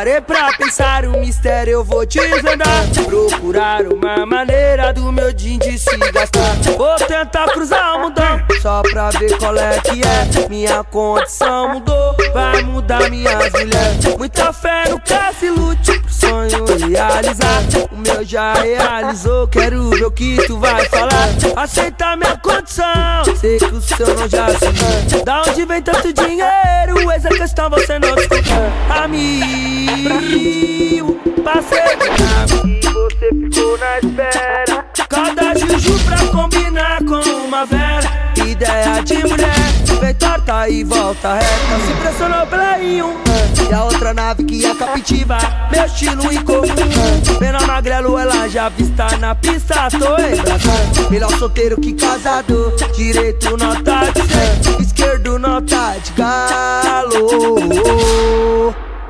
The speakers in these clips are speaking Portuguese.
Parei pra pensar um mistério, eu vou te desvendar. Procurar uma maneira do meu din de se gastar. Vou tentar cruzar o mundão, só pra ver qual é que é. Minha condição mudou, vai mudar minhas mulheres. Muita fé no caso e lute pro sonho realizar. Já realizou, quero ver o que tu vai falar. Aceita minha condição, sei que o seu não já se Da onde vem tanto dinheiro? Eis a questão, você não desculpa. Amigo, parceiro, você ficou na espera. Cada juju pra combinar com uma vera. Ideia de mulher, vem torta e volta reta. Se pressionou pela I1 e a outra nave que é captiva. Meu estilo incomum. Pena magrelo, ela já vista na pista. Tô embraçando. Melhor solteiro que casado. Direito nota de 100, esquerdo nota de galo.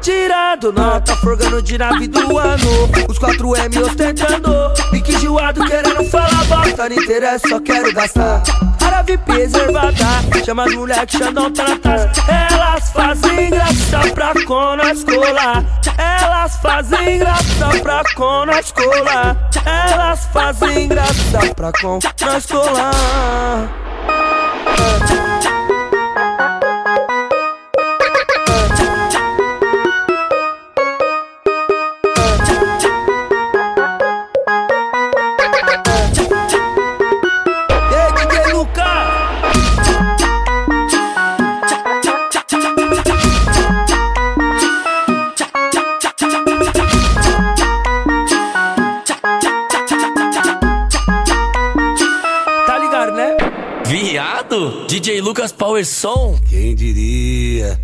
Tirando nota, forgando de nave do ano Os 4M ostentando Pique joado querendo falar bosta Não interessa, só quero gastar Cara VIP reservada Chama as moleques, Xandão tá na taça Elas fazem graça pra com na escola Elas fazem graça pra com na escola Elas fazem graça pra com na ligado? DJ Lucas Power Som? Quem diria?